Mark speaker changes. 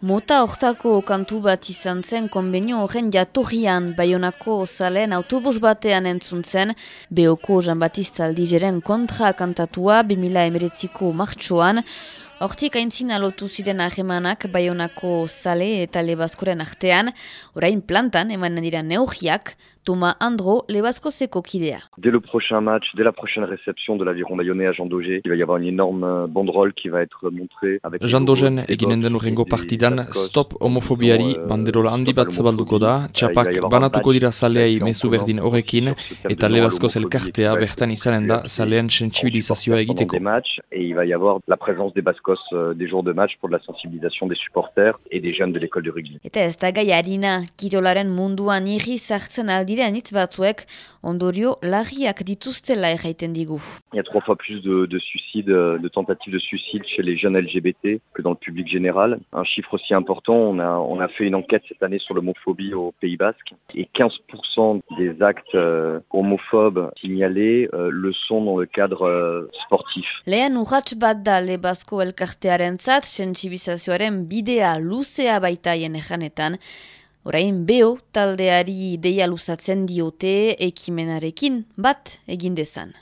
Speaker 1: Mota hortako kantu bat izan zen konbenio horren jatorrian Bayonako zalen autobus batean entzun zen, Beoko Jean-Baptiste Aldizeren kontra kantatua 2000 emeretziko martxoan, Hortik aintzin alotu ziren ahemanak Bayonako zale eta lebazkoren artean, orain plantan eman dira neogiak, Thomas Andro lebazkozeko kidea.
Speaker 2: Dès le prochain match, dès la prochaine réception de l'aviron bayonnais à Jean Daugé, il va y avoir une énorme banderole qui va être montrée avec
Speaker 3: Jean Dogen eginen den urrengo partidan stop homofobiari euh, banderola handi bat zabalduko da, txapak banatuko dira zaleai mezu berdin horrekin eta lebazkoz elkartea bertan izanen da zalean sensibilizazioa egiteko.
Speaker 2: Et il va y avoir la présence des bascos euh, des jours de match pour la sensibilisation des supporters et des jeunes de l'école de rugby.
Speaker 1: Eta ez da gai harina, kirolaren munduan irri zartzen aldiren hitz batzuek, ondorio larriak dituztela erraiten digu.
Speaker 2: Il y a trois fois plus de, de suicides, de tentatives de suicide chez les jeunes LGBT que dans le public général. Un chiffre aussi important, on a, on a fait une enquête cette année sur l'homophobie au Pays Basque et 15% des actes euh, homophobes signalés euh, le sont dans le cadre euh, sportif.
Speaker 1: Lehen urratx bat da lebazko elkartearen zat, sensibilizazioaren bidea luzea baita jenejanetan, Orain beo taldeari ideia luzatzen diote ekimenarekin bat egin dezan.